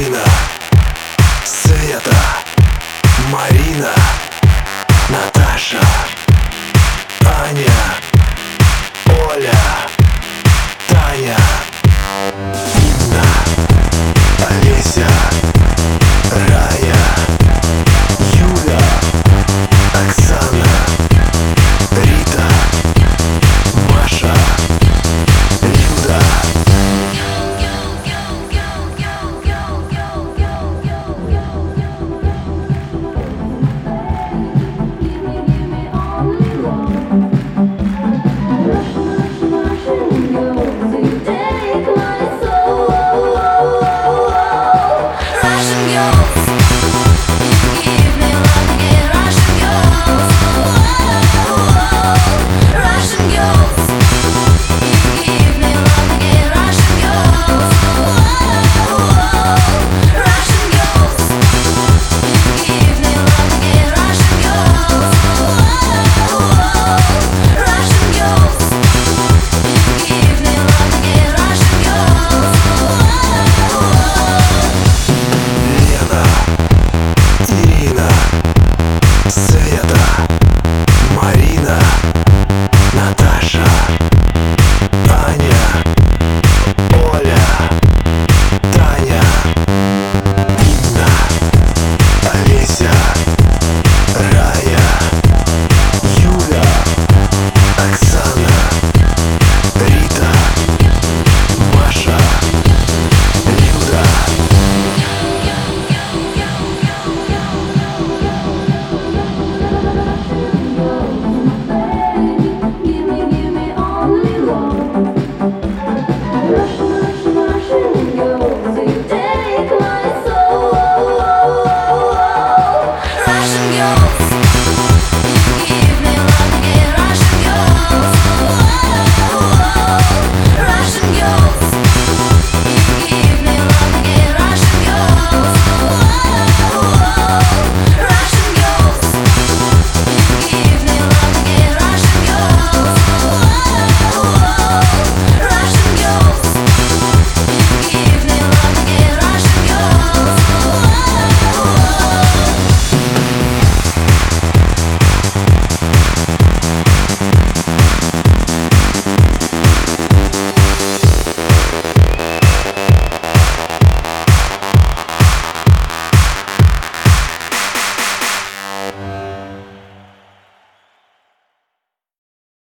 Ирина. house.